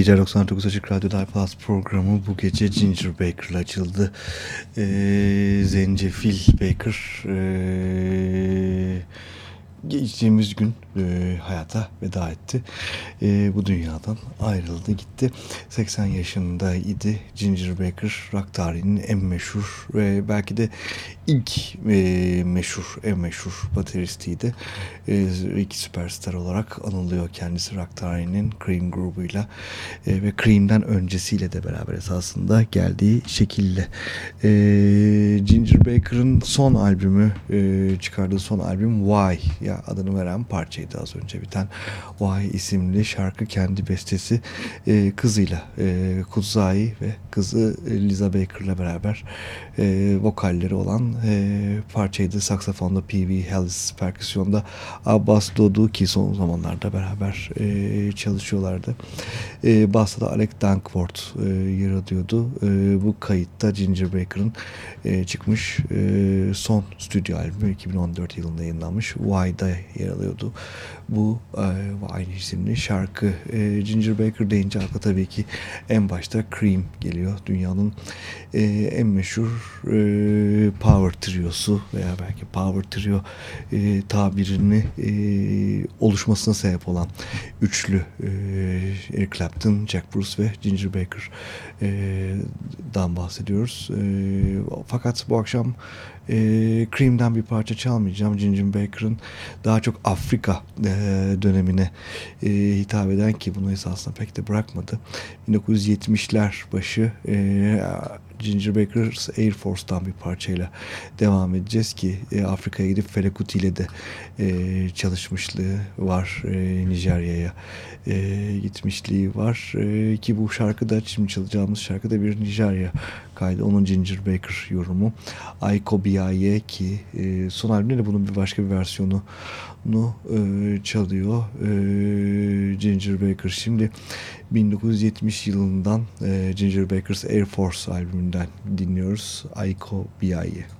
Geceler 99 Açık Radyo Live programı bu gece Ginger Baker'la açıldı. Ee, Zencefil Baker ee, geçtiğimiz gün e, hayata veda etti. E, bu dünyadan ayrıldı gitti. 80 yaşındaydı Ginger Baker rock tarihinin en meşhur ve belki de ilk e, meşhur en meşhur bateristiydi. E, Ricky Superstar olarak anılıyor kendisi rock tarihinin Cream grubuyla e, ve Cream'den öncesiyle de beraber esasında geldiği şekilde. E, Ginger Baker'ın son albümü e, çıkardığı son albüm Why ya adını veren parçaydı az önce biten Why isimli şarkı kendi bestesi e, kızıyla e, Kuzai ve kızı Liza Baker'la beraber e, vokalleri olan e, parçaydı. Saksafonda P.V. Hellis, perküsyonda Abbas Dodu ki son zamanlarda beraber e, çalışıyorlardı. E, Bass'ta Alec Dankworth e, yer alıyordu. E, bu kayıtta Ginger Baker'ın e, çıkmış e, son stüdyo albümü 2014 yılında yayınlanmış. Why'da yer alıyordu. Bu e, aynı isimli şarkı. E, Ginger Baker deyince akla tabii ki en başta Cream geliyor. Dünyanın e, en meşhur e, power triosu veya belki power trio e, tabirini e, oluşmasına sebep olan üçlü e, Eric Clapton, Jack Bruce ve Ginger Baker dan bahsediyoruz. Fakat bu akşam Cream'den bir parça çalmayacağım. Ginger Baker'ın daha çok Afrika dönemine hitap eden ki bunu esasında pek de bırakmadı. 1970'ler başı Ginger Baker's Air Force'dan bir parçayla devam edeceğiz ki e, Afrika'ya gidip Fela Kuti ile de e, çalışmışlığı var e, Nijerya'ya e, gitmişliği var e, ki bu şarkıda şimdi çalacağımız şarkıda bir Nijerya kaydı onun Ginger Baker yorumu Aiko Biaye ki e, son albümde de bunun bir başka bir versiyonu nu e, çalıyor e, Ginger Baker. Şimdi 1970 yılından e, Ginger Baker's Air Force albümünden dinliyoruz. Aiko Biaye.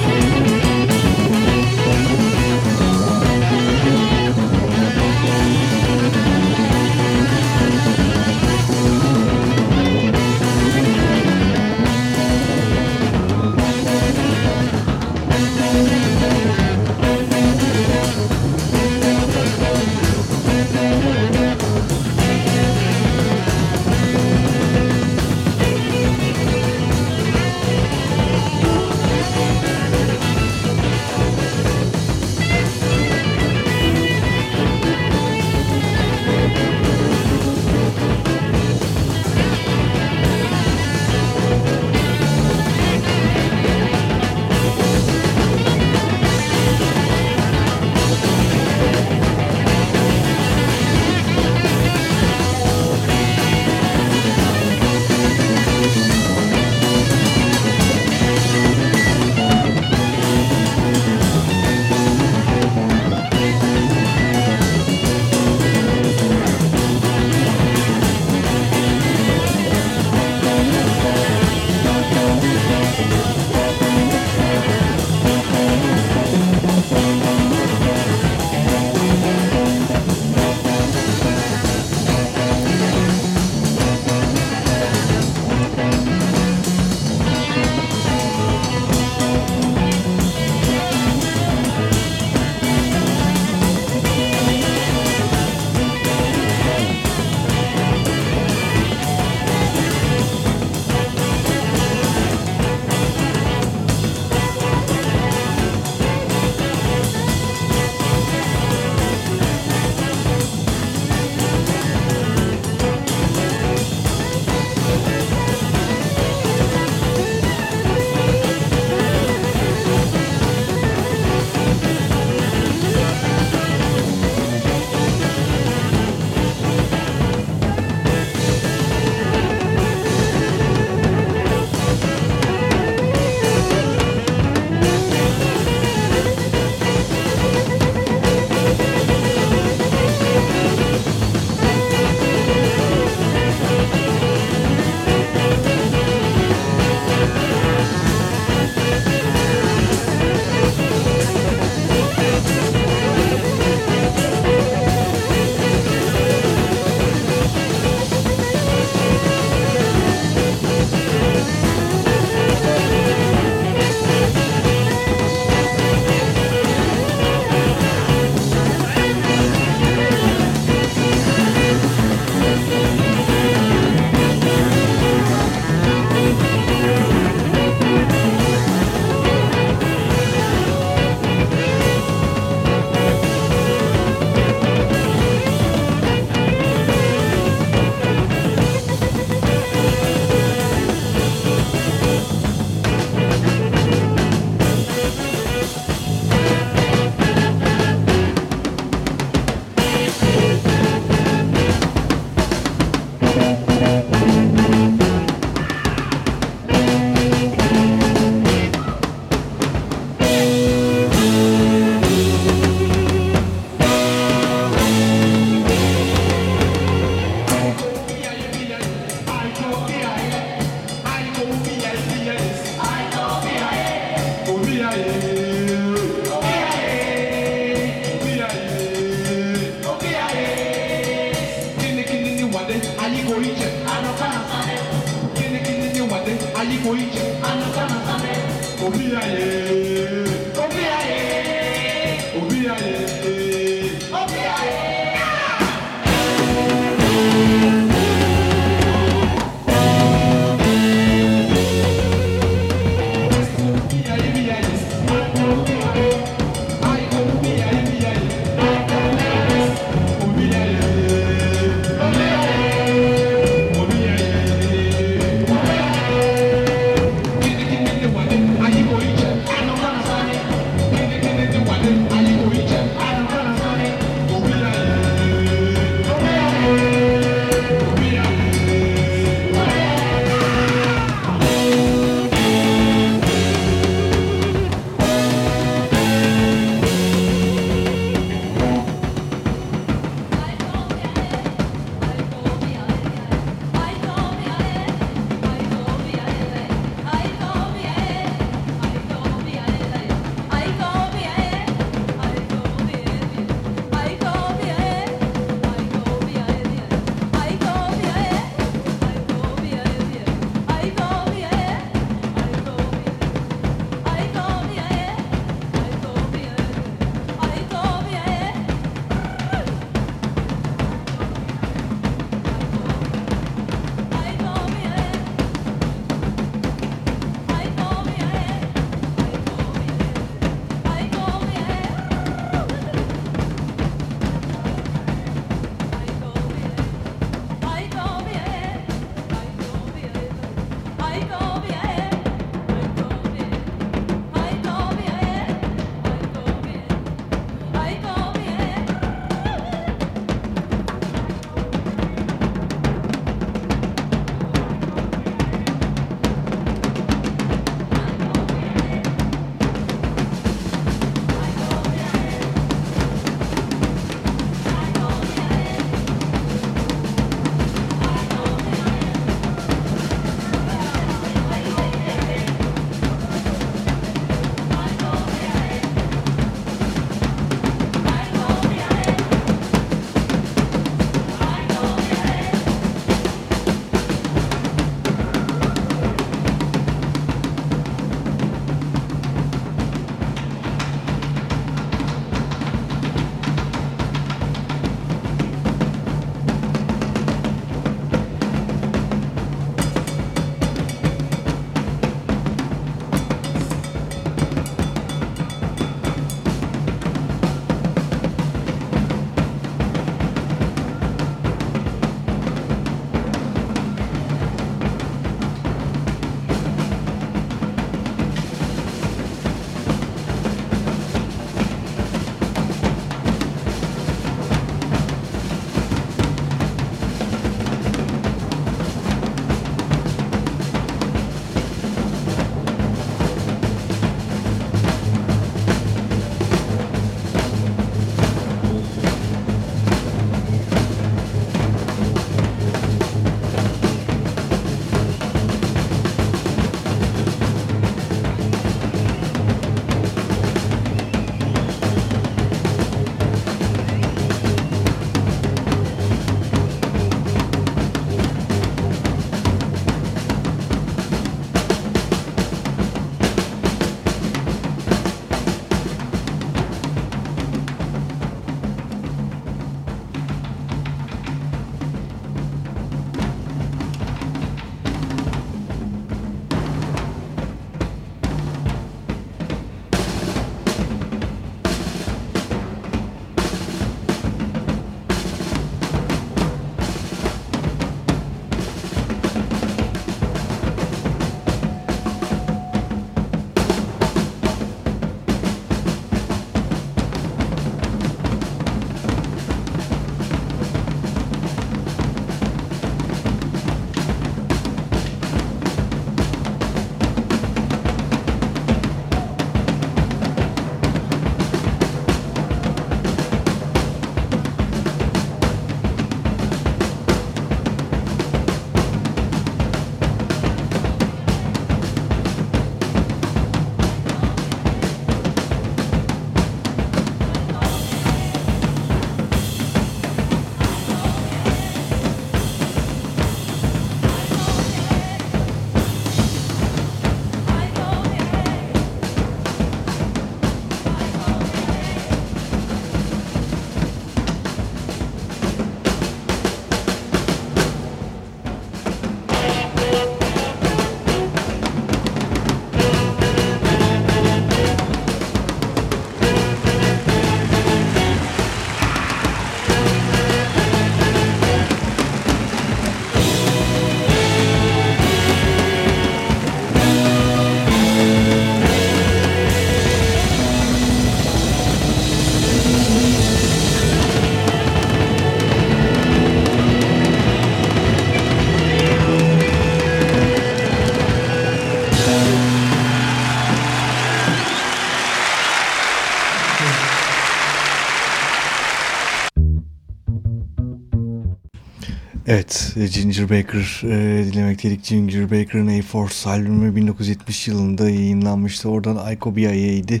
Evet, Ginger Baker e, dinlemekteydik. Ginger Baker'ın A-Force albümü 1970 yılında yayınlanmıştı. Oradan Aiko Biaya'ydı.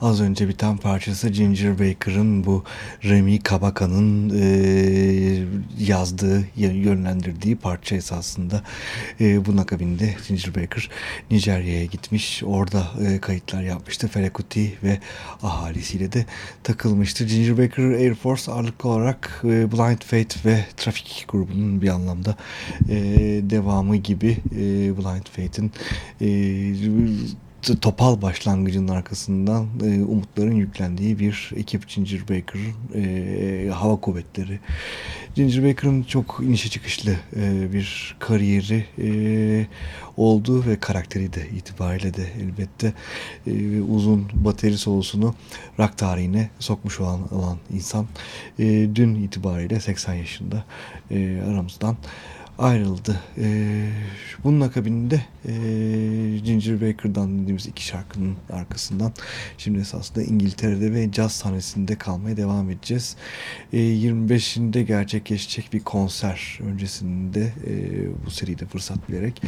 Az önce biten parçası Ginger Baker'ın bu Remy Kabaka'nın e, yazdığı, yönlendirdiği parça esasında. E, bunun akabinde Ginger Baker Nijerya'ya gitmiş. Orada e, kayıtlar yapmıştı. Ferekuti ve ahalisiyle de takılmıştı. Ginger Baker Air Force ağırlıklı olarak e, Blind Fate ve Traffic grubunun bir anlamda e, devamı gibi e, Blind Fate'in e, topal başlangıcının arkasından e, umutların yüklendiği bir ekip Ginger Baker e, hava kuvvetleri. Ginger Baker'ın çok inişe çıkışlı e, bir kariyeri e, oldu ve karakteri de itibariyle de elbette e, uzun bateri solosunu rock tarihine sokmuş olan, olan insan e, dün itibariyle 80 yaşında e, aramızdan ayrıldı. E, bunun akabinde e, Ginger Baker'dan dediğimiz iki şarkının arkasından şimdi esasında İngiltere'de ve caz sahnesinde kalmaya devam edeceğiz. E, 25'inde gerçekleşecek bir konser öncesinde e, bu seride fırsat vererek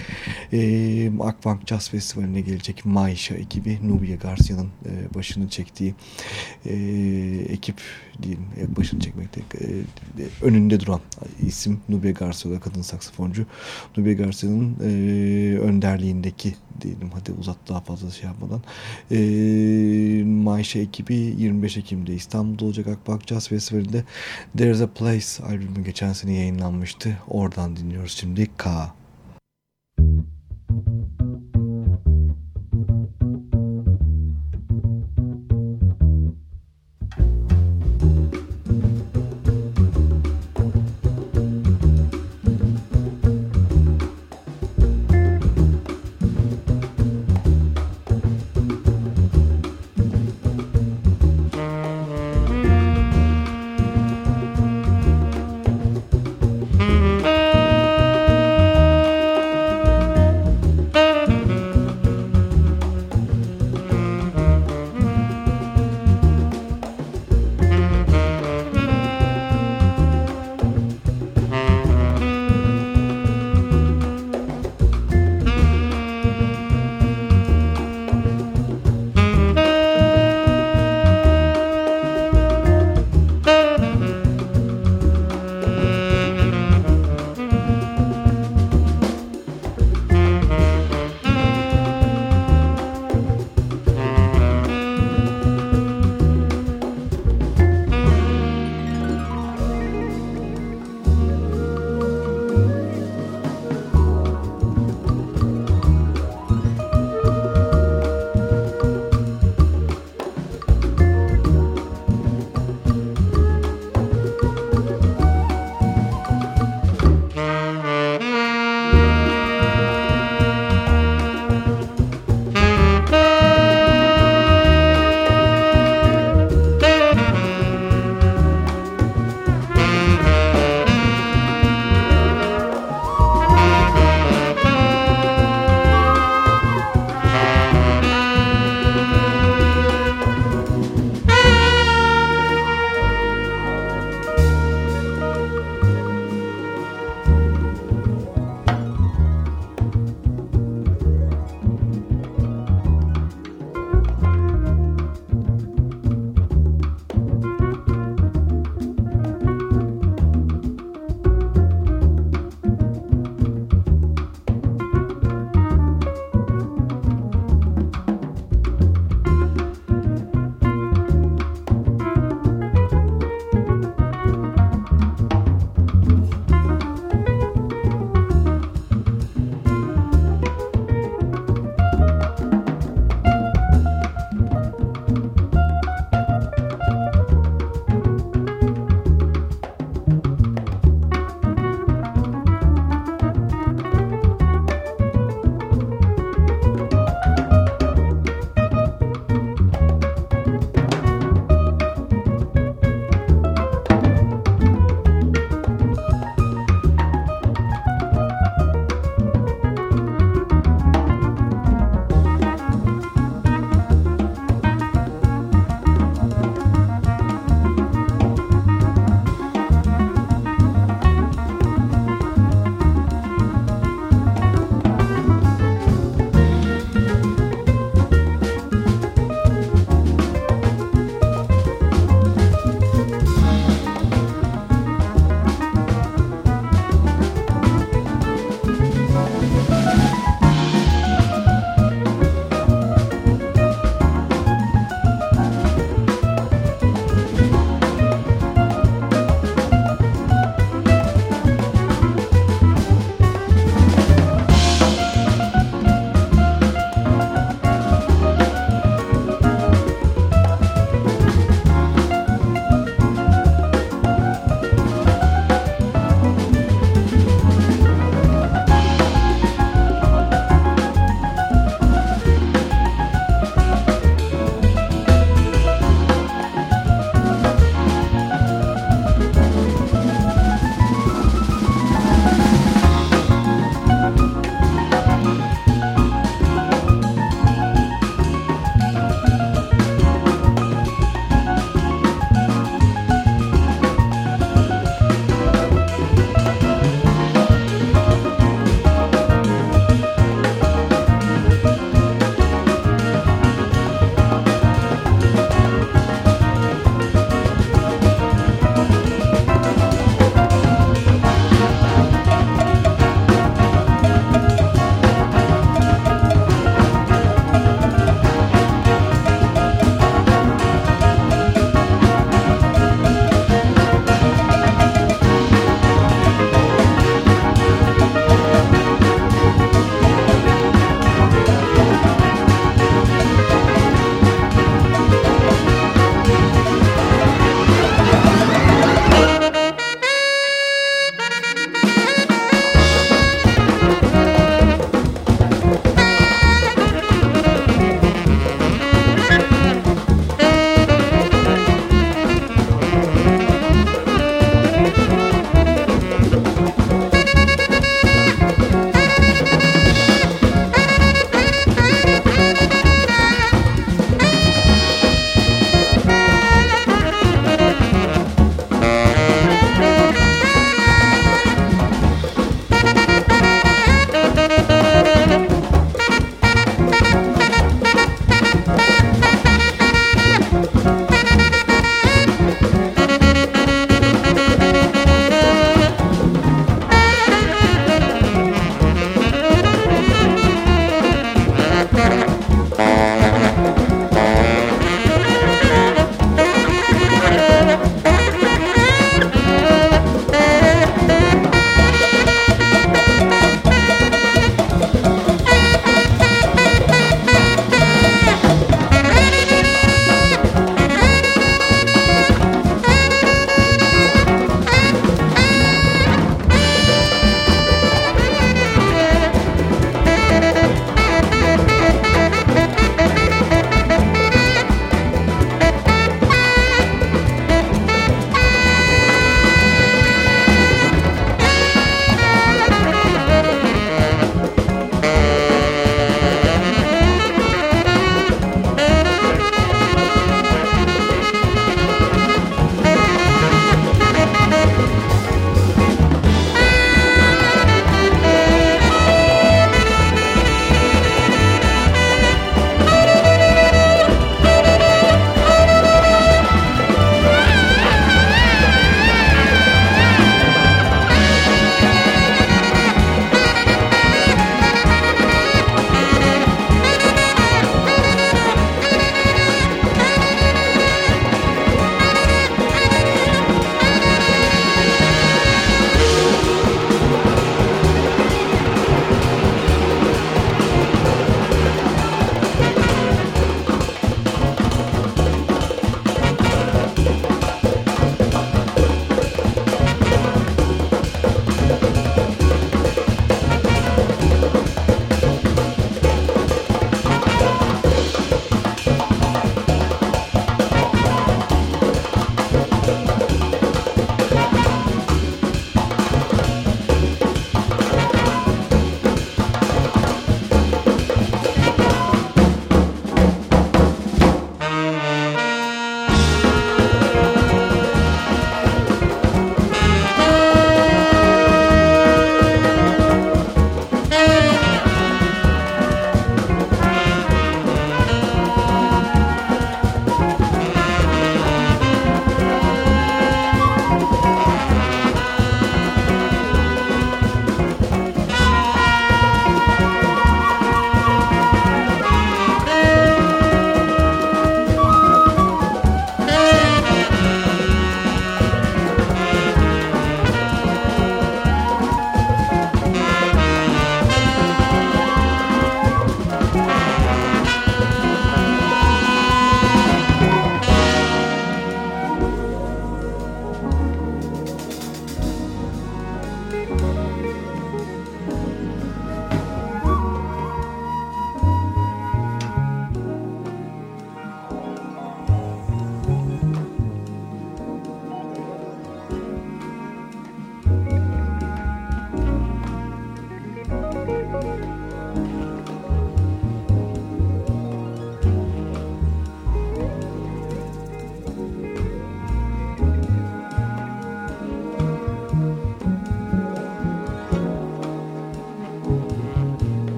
e, Akbank Jazz Festivali'ne gelecek Maisha ekibi Nubia Garcia'nın e, başını çektiği e, ekip diyelim başını çekmekte e, önünde duran isim Nubia Garcia kadın saksafoncu. Nubia Garcia'nın e, önderliğindeki diyelim hadi uzat daha fazla şey yapmadan e, Mayşe ekibi 25 Ekim'de İstanbul'da olacak Akbak Jazz Festivali'nde There's a Place albümü geçen sene yayınlanmıştı. Oradan dinliyoruz şimdi K.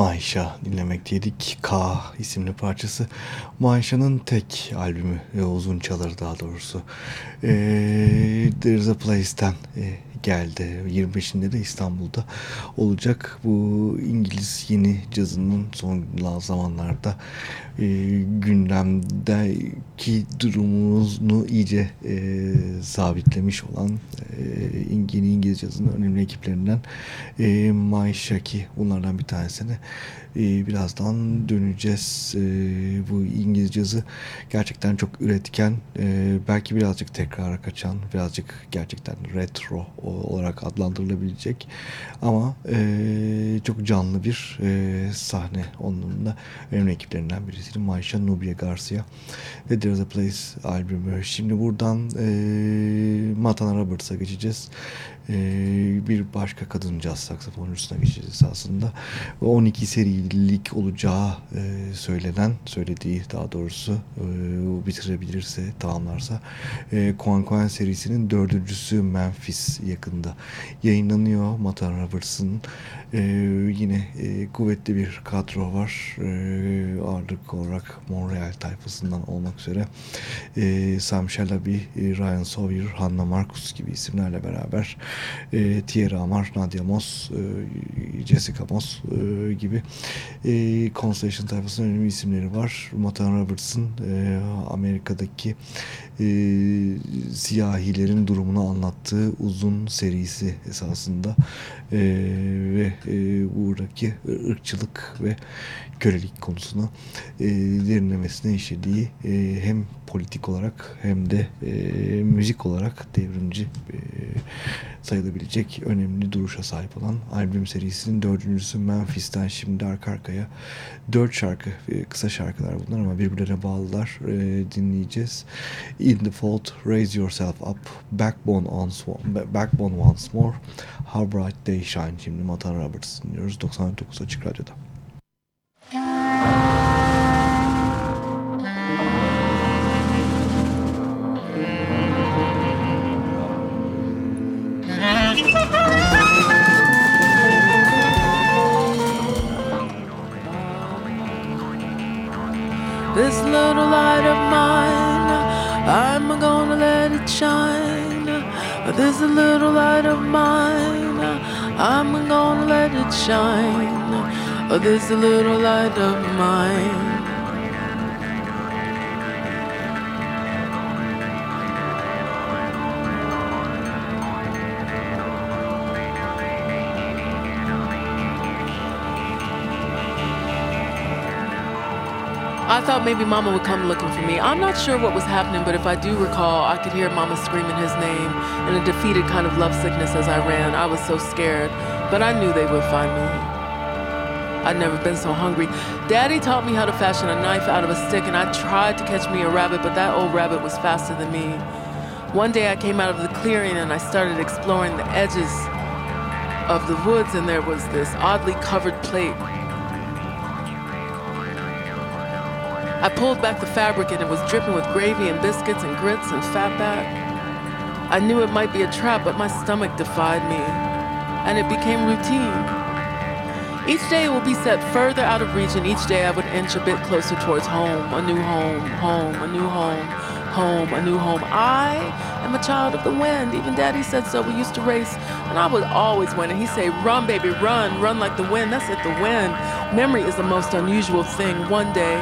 Maişa dinlemekteydik. K isimli parçası. Maişa'nın tek albümü, e, uzun çaları daha doğrusu. E, There's a Place'ten e, geldi. 25'inde de İstanbul'da olacak. Bu İngiliz yeni cazının son zamanlarda e, gündemdeki durumunu iyice e, sabitlemiş olan e, yeni İngiliz cazının önemli ekiplerinden e, Maishaki bunlardan bir tanesini e, birazdan döneceğiz. E, bu İngiliz cazı gerçekten çok üretken, e, belki birazcık tekrara kaçan, birazcık gerçekten retro olarak adlandırılabilecek ama e, çok canlı bir e, sahne. Onun da önemli ekiplerinden birisi Maisha Nubia Garcia ve There's a Place albümü. Şimdi buradan e, Matana Roberts'a geçeceğiz. Ee, bir başka kadın caz saksafoncusuna geçeceğiz aslında. 12 serilik olacağı e, söylenen, söylediği daha doğrusu e, bitirebilirse, tamamlarsa e, Quan Quan serisinin dördüncüsü Memphis yakında yayınlanıyor. Matan Roberts'ın yine kuvvetli bir kadro var. Ağırlık olarak Montreal tayfasından olmak üzere Sam Shalaby, Ryan Sawyer, Hannah Marcus gibi isimlerle beraber e, Thierry Amar, Nadia Moss, e, Jessica Moss e, gibi e, Constellation tayfasının önemli isimleri var. Matan Roberts'ın e, Amerika'daki e, siyahilerin durumunu anlattığı uzun serisi esasında e, ve e, buradaki ırkçılık ve kölelik konusunu e, derinlemesine işlediği e, hem politik olarak hem de e, müzik olarak devrimci e, sayılabilecek önemli duruşa sahip olan albüm serisinin dördüncüsü Memphis'ten şimdi arka arkaya dört şarkı kısa şarkılar bunlar ama birbirlerine bağlılar e, dinleyeceğiz. In the Fault, Raise Yourself Up, Backbone, on, Backbone Once More, How Bright They Shine şimdi Matan Roberts dinliyoruz 99 Açık Radyo'da. Shine. This little light of mine, I'm gonna let it shine. This little light of mine. I thought maybe Mama would come looking for me. I'm not sure what was happening, but if I do recall, I could hear Mama screaming his name in a defeated kind of love sickness as I ran. I was so scared, but I knew they would find me. I'd never been so hungry. Daddy taught me how to fashion a knife out of a stick, and I tried to catch me a rabbit, but that old rabbit was faster than me. One day I came out of the clearing and I started exploring the edges of the woods, and there was this oddly covered plate I pulled back the fabric and it was dripping with gravy and biscuits and grits and fatback. I knew it might be a trap, but my stomach defied me, and it became routine. Each day it will be set further out of reach, and each day I would inch a bit closer towards home, a new home, home, a new home, home, a new home. I am a child of the wind. Even daddy said so. We used to race, and I would always win. And he'd say, Run, baby, run, run like the wind. That's it, the wind. Memory is the most unusual thing. One day,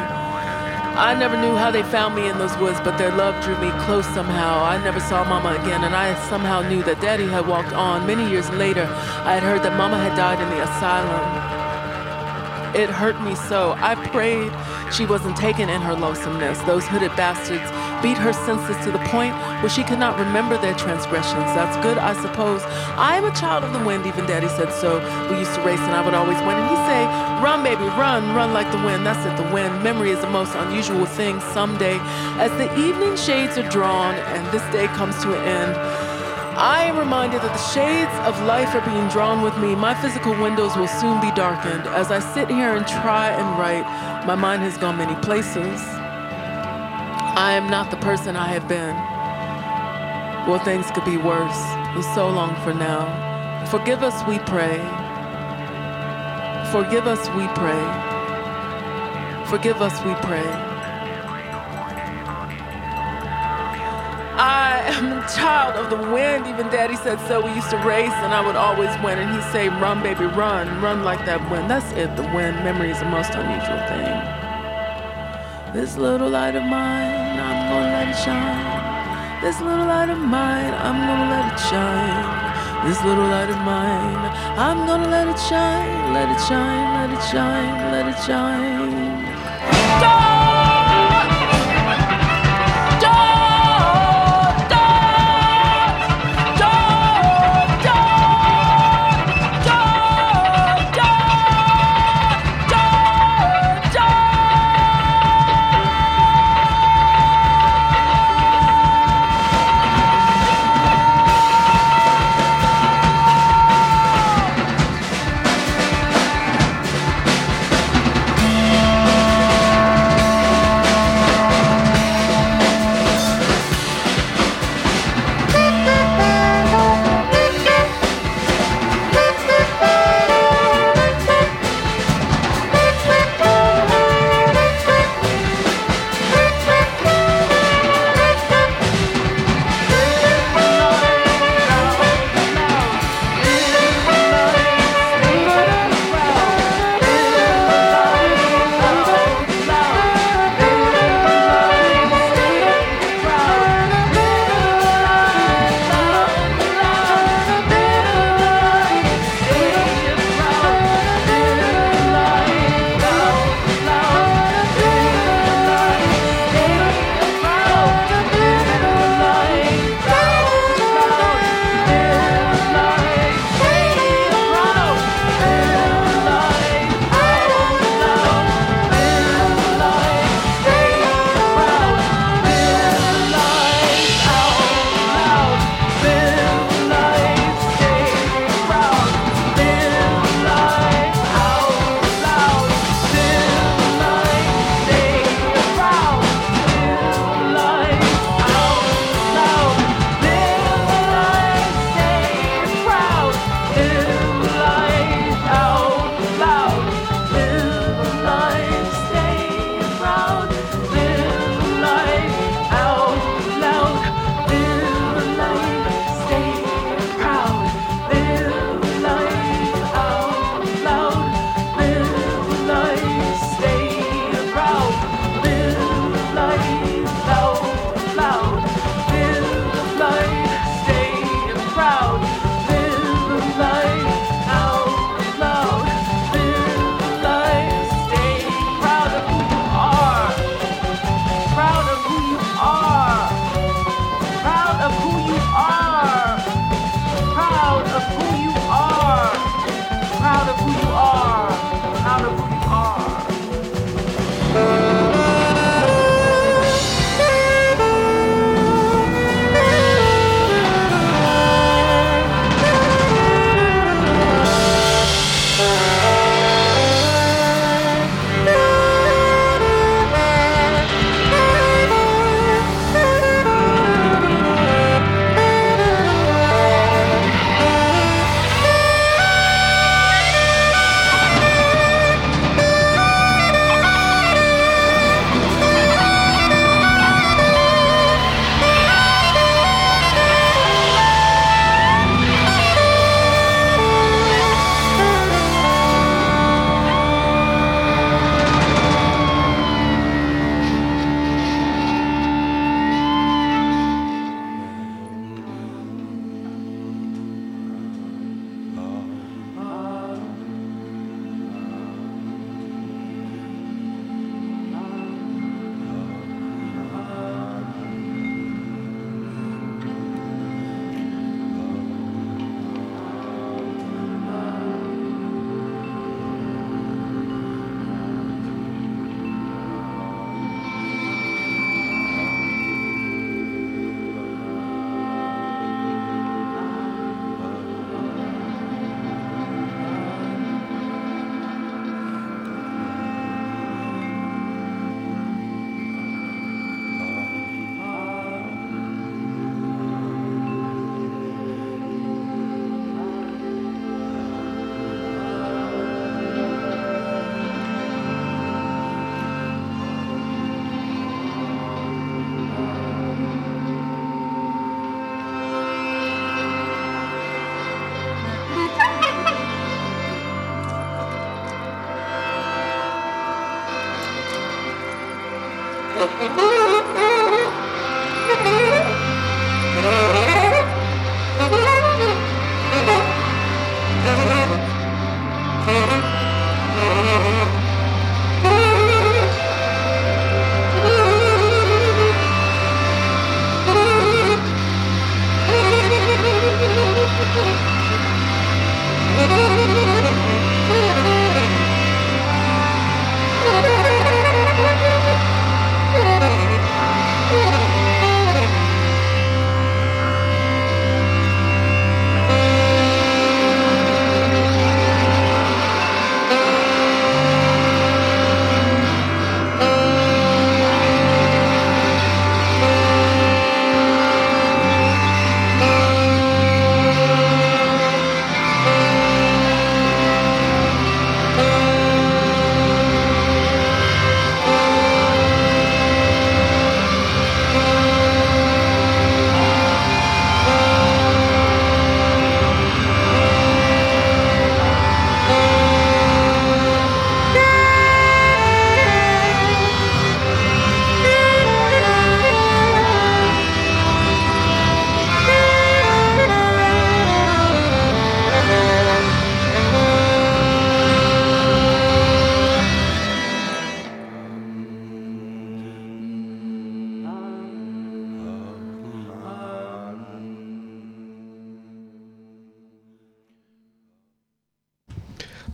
I never knew how they found me in those woods, but their love drew me close somehow. I never saw Mama again, and I somehow knew that Daddy had walked on. Many years later, I had heard that Mama had died in the asylum. It hurt me so. I prayed she wasn't taken in her lonesomeness. Those hooded bastards beat her senses to the point where she could not remember their transgressions. That's good, I suppose. I am a child of the wind, even Daddy said so. We used to race and I would always win. And he'd say, Run, baby, run, run like the wind. That's it, the wind. Memory is the most unusual thing someday. As the evening shades are drawn and this day comes to an end, I am reminded that the shades of life are being drawn with me. My physical windows will soon be darkened. As I sit here and try and write, my mind has gone many places. I am not the person I have been. Well, things could be worse. It's so long for now. Forgive us, we pray. Forgive us, we pray. Forgive us, we pray. I am a child of the wind. Even daddy said so. We used to race and I would always win. And he'd say, Run, baby, run. Run like that wind. That's it, the wind. Memory is the most unusual thing. This little light of mine, gonna let it shine. This little light of mine, I'm gonna let it shine. This little light of mine, I'm gonna let it shine. Let it shine, let it shine, let it shine. Go!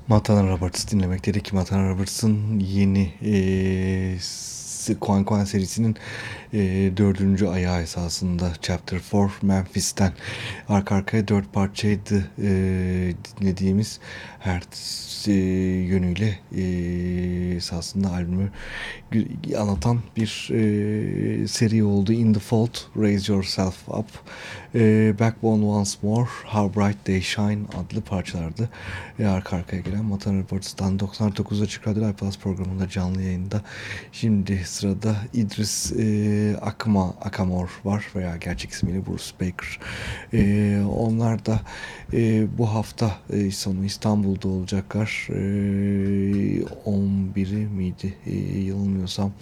Montana Roberts dinlemek dedik. Montana Roberts'ın yeni e, Quan Quan serisinin e, dördüncü ayağı esasında Chapter 4 Memphis'ten arka arkaya dört parçaydı e, dinlediğimiz her e, yönüyle e, esasında albümü anlatan bir e, seri oldu. In the Fault, Raise Yourself Up, e, Backbone Once More, How Bright They Shine adlı parçalardı. E, arka arkaya gelen Matan Reports'tan 99 Açık Radyo Plus programında canlı yayında. Şimdi sırada İdris e, Akma Akamor var veya gerçek ismiyle Bruce Baker. E, onlar da e, bu hafta e, sonu İstanbul'da olacaklar. E, 11'i miydi? E, yanılmıyorsam.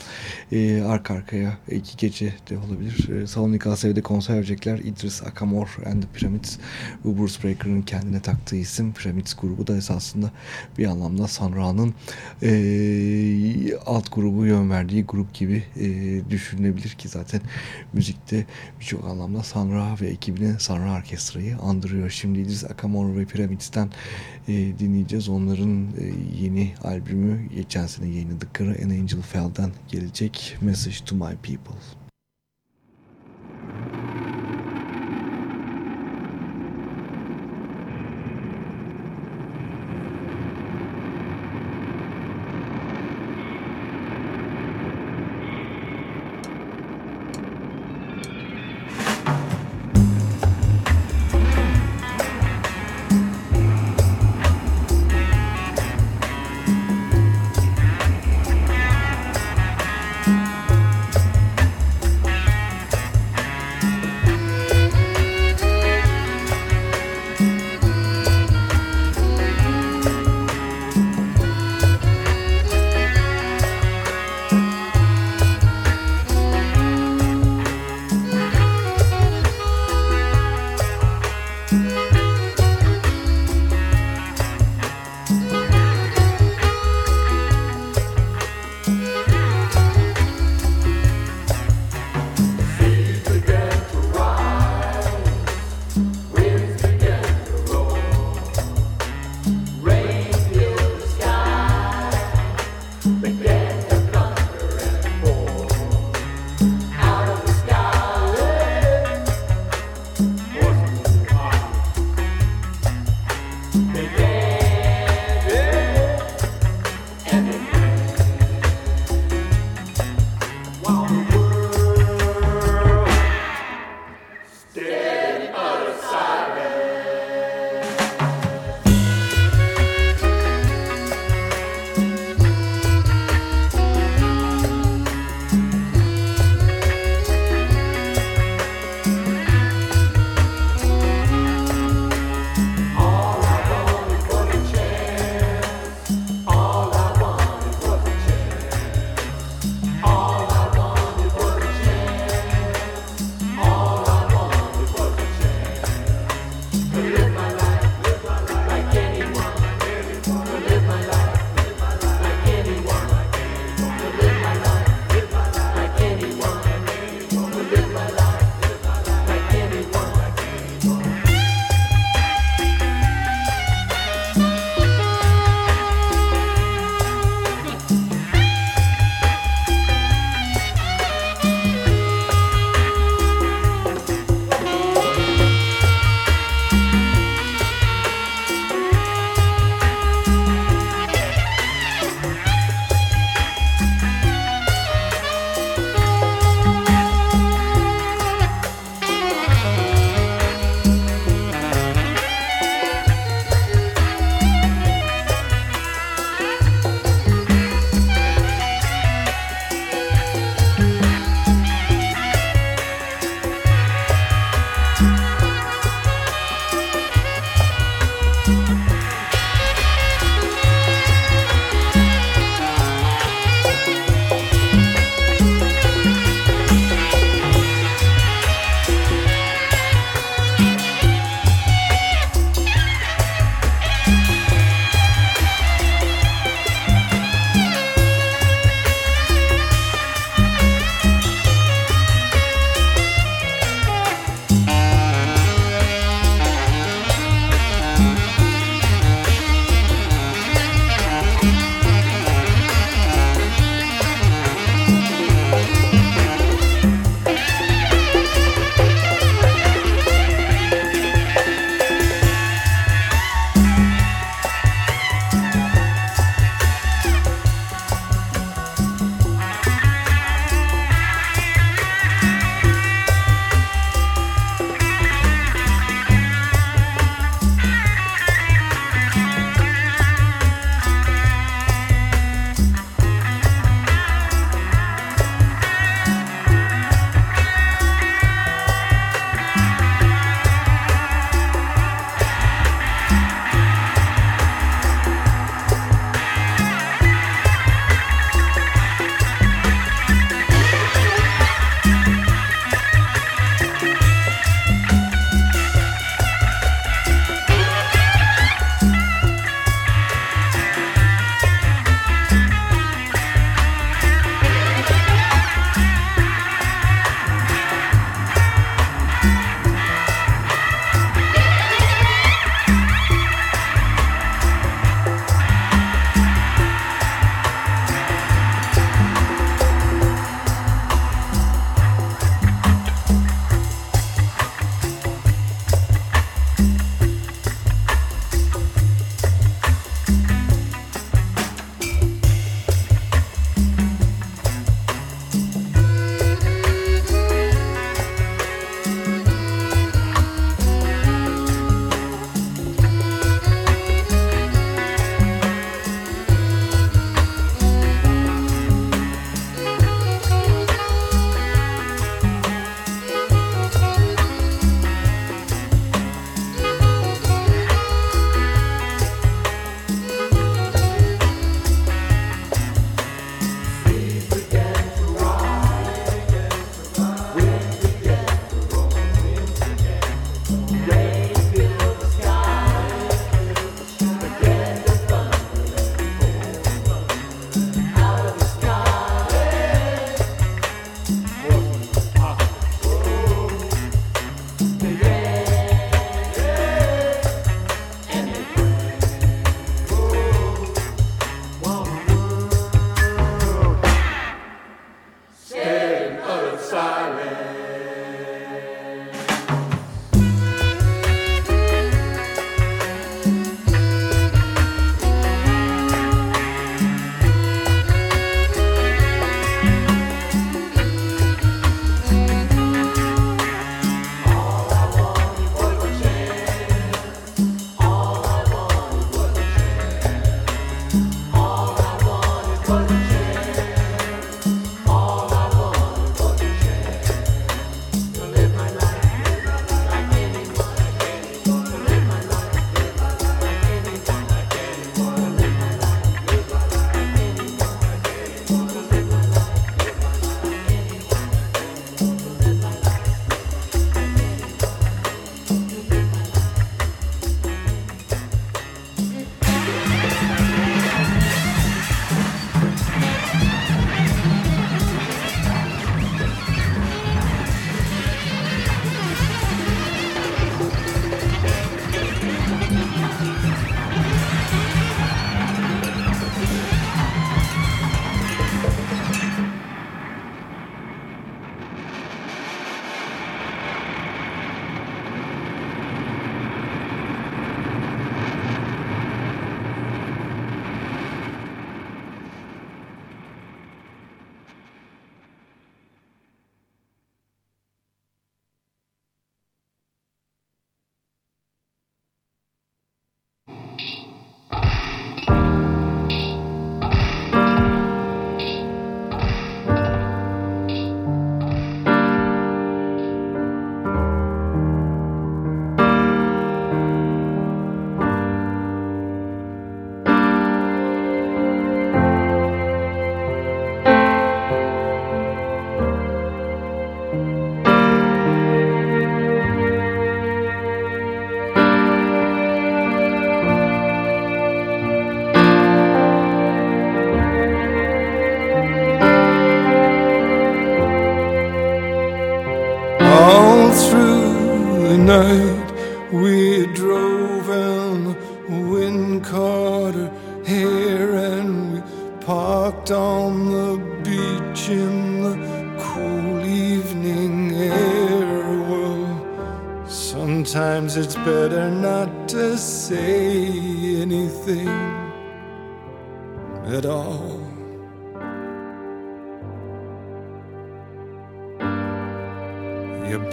E, arka arkaya iki gece de olabilir. E, Salonik ASV'de konser verecekler. İdris Akamor and the Pyramids. Bu Bruce kendine taktığı isim. Pyramids grubu da esasında bir anlamda Sanra'nın e, alt grubu yön verdiği grup gibi e, düşünülebilir ki zaten müzikte birçok anlamda Sanra ve ekibine Sanra Orkestra'yı andırıyor. Şimdi İdris Akamor ve Pyramids'ten e, dinleyeceğiz. Onların e, yeni albümü geçen sene yayınladıkları An Angel Fell'den gelecek Message to My People.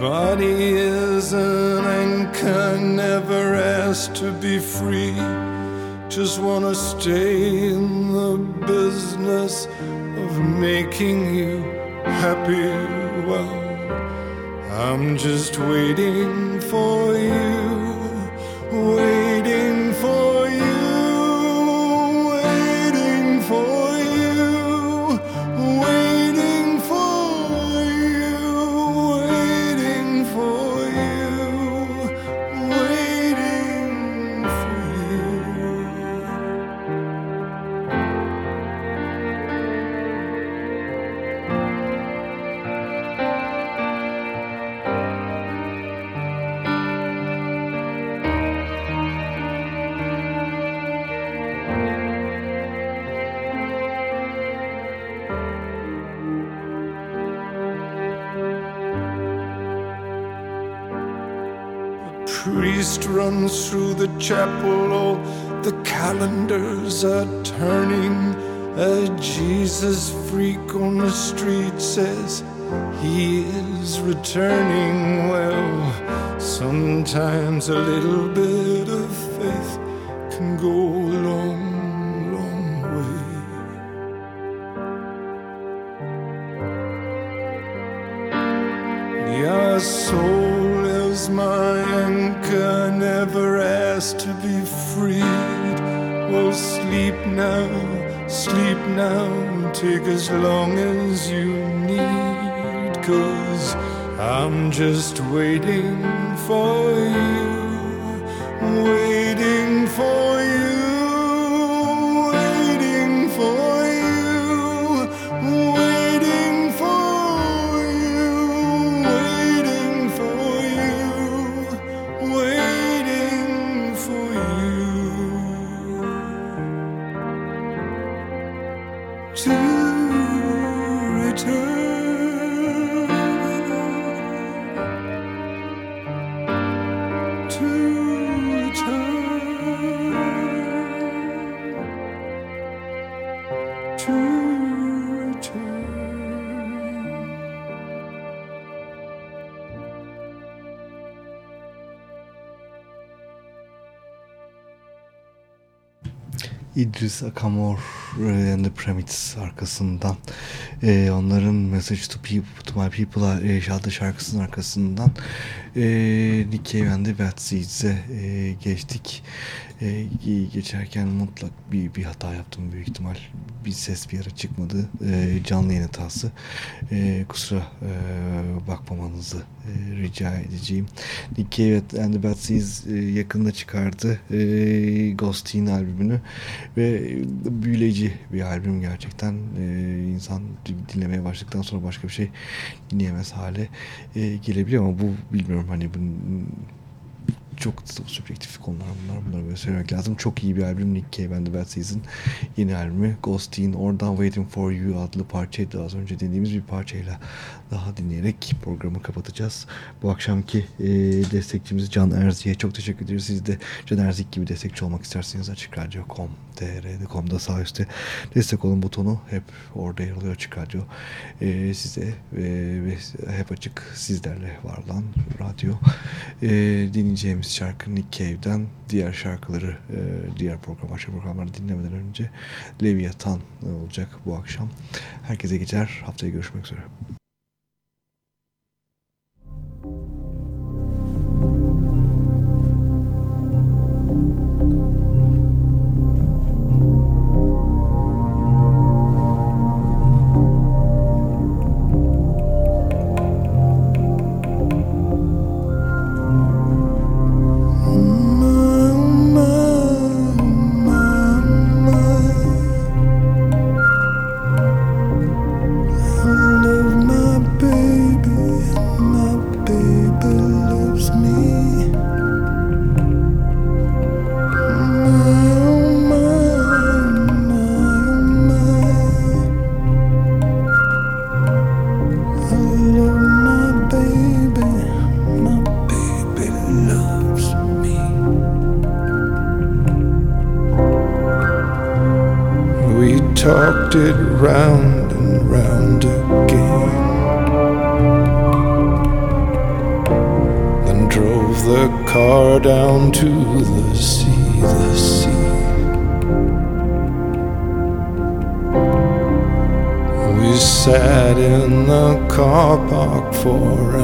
Body is an anchor, never asked to be free. Just wanna stay in the business of making you happy. Well, I'm just waiting for chapel, all the calendars are turning. A Jesus freak on the street says he is returning. Well, sometimes a little bit of faith can go a long to be freed. Well, sleep now, sleep now, take as long as you need. Cause I'm just waiting for you, waiting for İdris Akamor and the Pyramids arkasından e, onların Message to, people, to My People'a e, adlı şarkısının arkasından e, Nick Cave and the Bad Seeds'e e, geçtik. Geçerken mutlak bir, bir hata yaptım büyük ihtimal. Bir ses bir ara çıkmadı. E, canlı yayın hatası. E, kusura e, bakmamanızı e, rica edeceğim. Nick Cave and the Bad Seeds e, yakında çıkardı. E, Ghostin albümünü ve büyüleyici bir albüm gerçekten. E, insan dinlemeye başladıktan sonra başka bir şey dinleyemez hale e, gelebiliyor ama bu bilmiyorum hani bu çok subjektif konular bunlar. Bunları böyle söylemek lazım. Çok iyi bir albüm. Nick Cave and the Bad Season yeni albümü. Ghostin oradan Waiting For You adlı parçaydı. Az önce dinlediğimiz bir parçayla daha dinleyerek programı kapatacağız. Bu akşamki e, destekçimiz Can Erzi'ye çok teşekkür ederiz. Siz de Can Erzik gibi destekçi olmak isterseniz açıkradyo.com.tr'de.com'da sağ üstte destek olun butonu hep orada yer alıyor Açık Radyo. E, size e, ve hep açık sizlerle var olan radyo. E, dinleyeceğimiz şarkı Nick Cave'den diğer şarkıları e, diğer program başka programları dinlemeden önce Leviathan olacak bu akşam. Herkese geçer. Haftaya görüşmek üzere.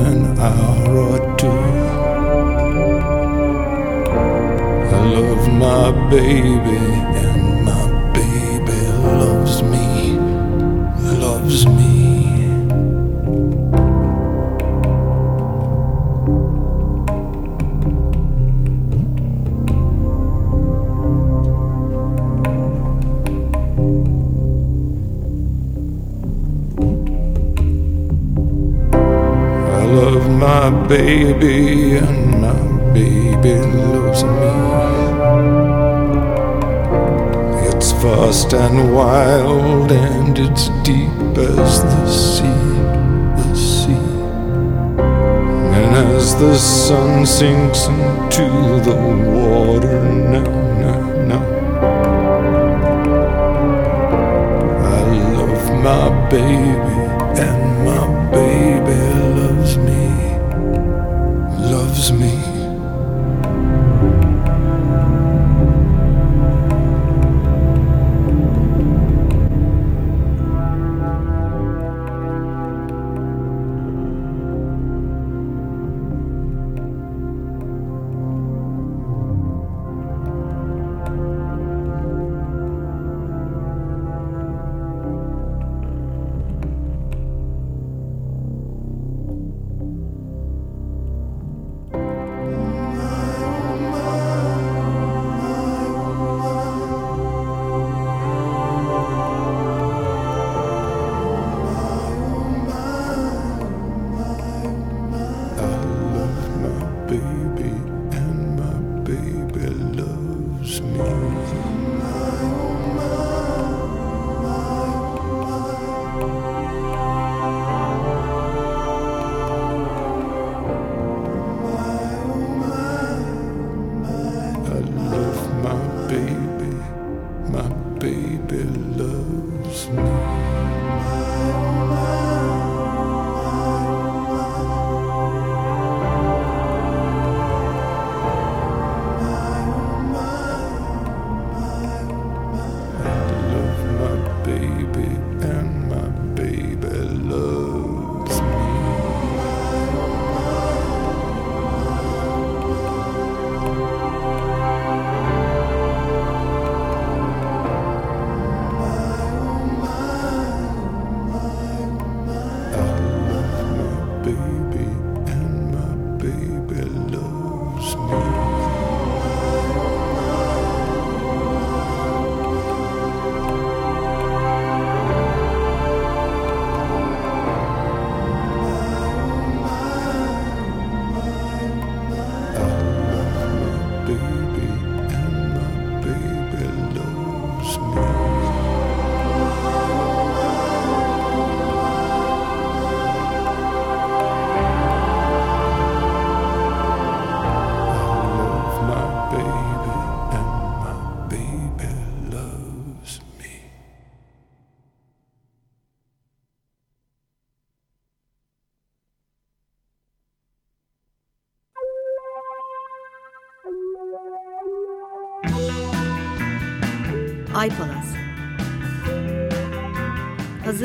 An hour or two. I love my baby, and my baby loves me, loves me. Baby, and my baby loves me. It's fast and wild, and it's deep as the sea, the sea. And as the sun sinks into the water, now, now, now. I love my baby, and my